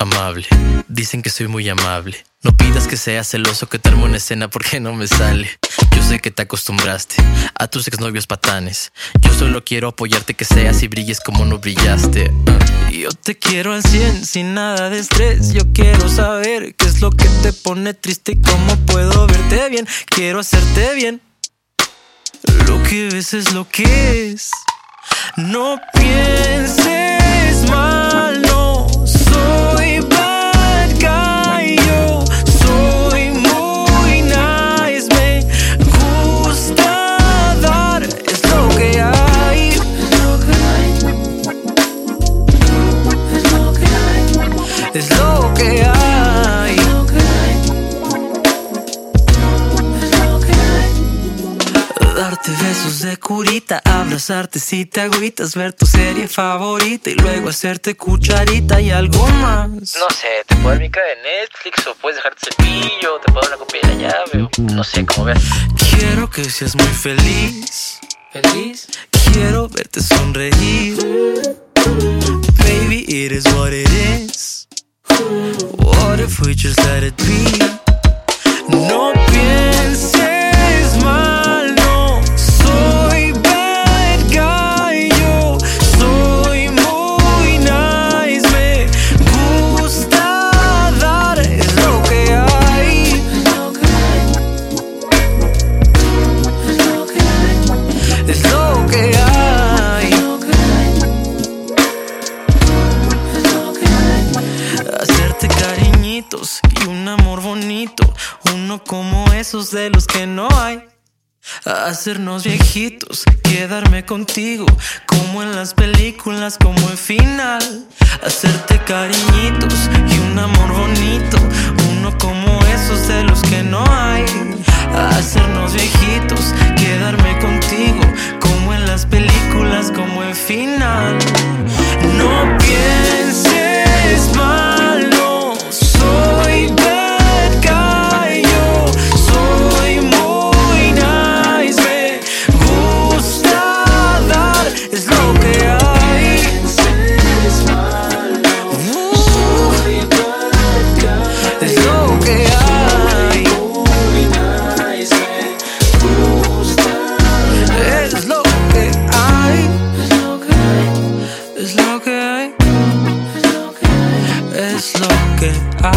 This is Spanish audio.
amable. Dicen que soy muy amable. No pidas que sea celoso que te arme una escena porque no me sale. Yo sé que te acostumbraste a tus exnovios patanes. Yo solo quiero apoyarte que seas y brilles como no brillaste. Uh. Yo te quiero al 100 sin nada de estrés. Yo quiero saber qué es lo que te pone triste y cómo puedo verte bien. Quiero hacerte bien. Lo que ves es lo que es. No pienses mal, Es lo que hay. Darte besos de curita, abrazarte si te agüitas, ver tu serie favorita y luego hacerte cucharita y algo más. No sé, te puedo dar micro de Netflix o puedes dejarte cepillo, te puedo dar una copia de la llave o no sé, cómo veas. Quiero que seas muy feliz. ¿Feliz? Quiero verte sonreír. Baby, it is what it is. If we just let it be? No y un amor bonito, uno como esos de los que no hay. Hacernos viejitos, quedarme contigo, como en las películas, como el final. Hacerte cariñitos y un amor bonito, uno como esos de los que no hay. Hacernos viejitos, quedarme contigo, como en las películas, como el final. Es lo